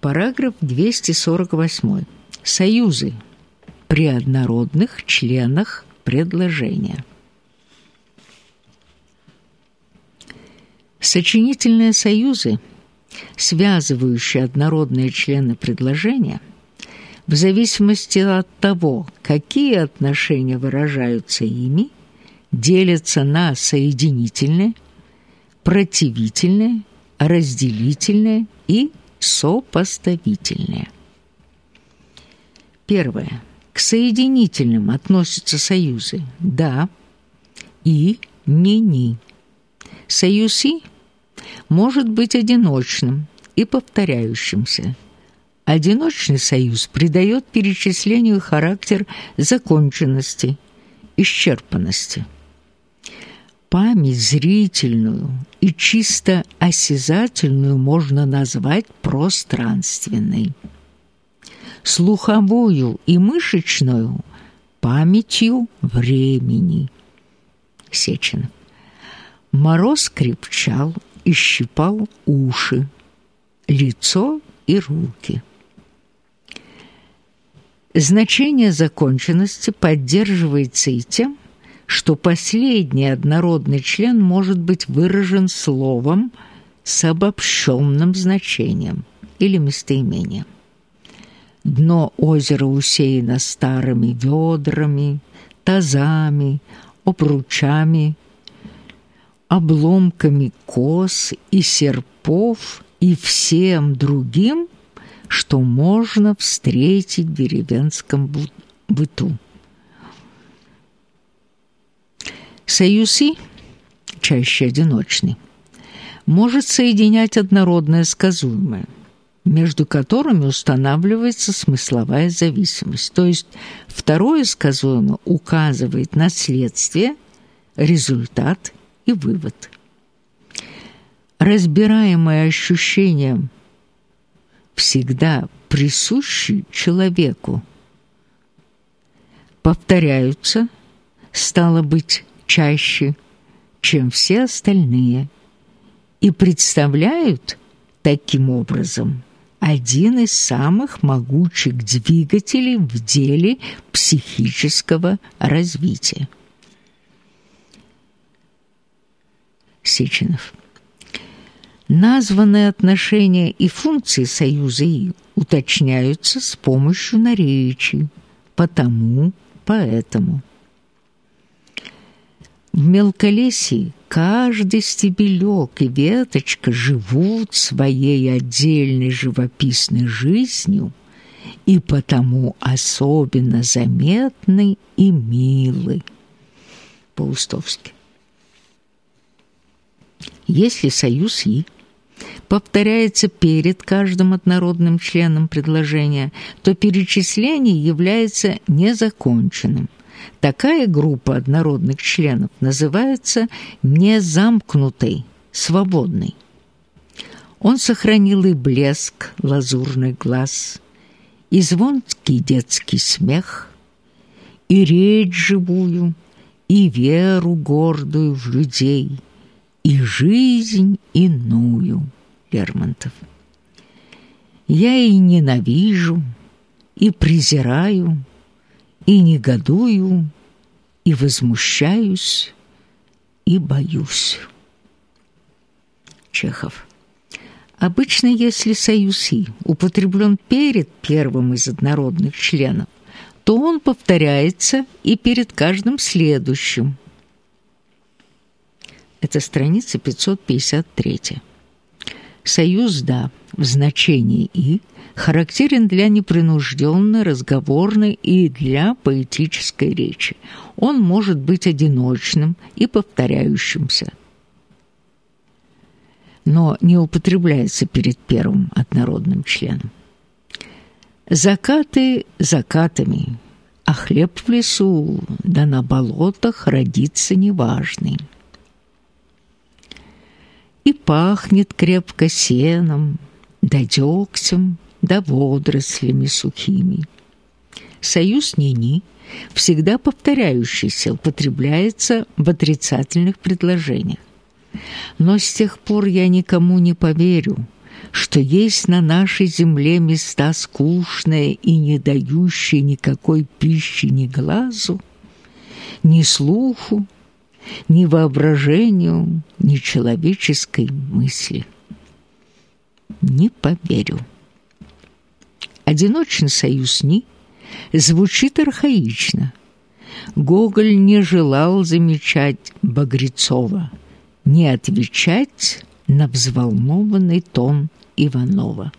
Параграф 248. Союзы при однородных членах предложения. Сочинительные союзы, связывающие однородные члены предложения, в зависимости от того, какие отношения выражаются ими, делятся на соединительные, противительные, разделительные и сопоставительные. Первое. К соединительным относятся союзы «да» и «не-ни». Союз «и» может быть одиночным и повторяющимся. Одиночный союз придает перечислению характер законченности, исчерпанности память зрительную и чисто осязательную можно назвать пространственной. Слуховую и мышечную – памятью времени. Сеченов. Мороз крепчал и щипал уши, лицо и руки. Значение законченности поддерживается и тем, что последний однородный член может быть выражен словом с обобщенным значением или местоимением. Дно озера усеяно старыми ведрами, тазами, обручами, обломками кос и серпов и всем другим, что можно встретить в деревенском быту. Союз чаще одиночный, может соединять однородное сказуемое, между которыми устанавливается смысловая зависимость. То есть второе сказуемое указывает на следствие, результат и вывод. Разбираемое ощущением всегда присущи человеку, повторяются, стало быть, чаще, чем все остальные, и представляют таким образом один из самых могучих двигателей в деле психического развития. Сеченов. Названные отношения и функции союза И уточняются с помощью наречий, потому, поэтому. В мелколесье каждый стебелек и веточка живут своей отдельной живописной жизнью и потому особенно заметны и милы. Паустовский. Если союз «и» повторяется перед каждым однородным членом предложения, то перечисление является незаконченным – Такая группа однородных членов называется незамкнутой, свободной. Он сохранил и блеск лазурный глаз, и звонкий детский смех, и речь живую, и веру гордую в людей, и жизнь иную. Лермонтов. Я и ненавижу, и презираю, и негодую, и возмущаюсь, и боюсь. Чехов. Обычно, если союз «и» употреблен перед первым из однородных членов, то он повторяется и перед каждым следующим. Это страница 553. Союз «да» в значении «и» характерен для непринужденной, разговорной и для поэтической речи. Он может быть одиночным и повторяющимся, но не употребляется перед первым однородным членом. Закаты закатами, а хлеб в лесу, да на болотах родится неважный. И пахнет крепко сеном, да дегтем, да водорослями сухими. Союз «ни-ни» всегда повторяющийся, употребляется в отрицательных предложениях. Но с тех пор я никому не поверю, что есть на нашей земле места скучные и не дающие никакой пищи ни глазу, ни слуху, ни воображению, ни человеческой мысли. Не поверю. Одиночный союз «ни» звучит архаично. Гоголь не желал замечать Багрецова, не отвечать на взволнованный тон Иванова.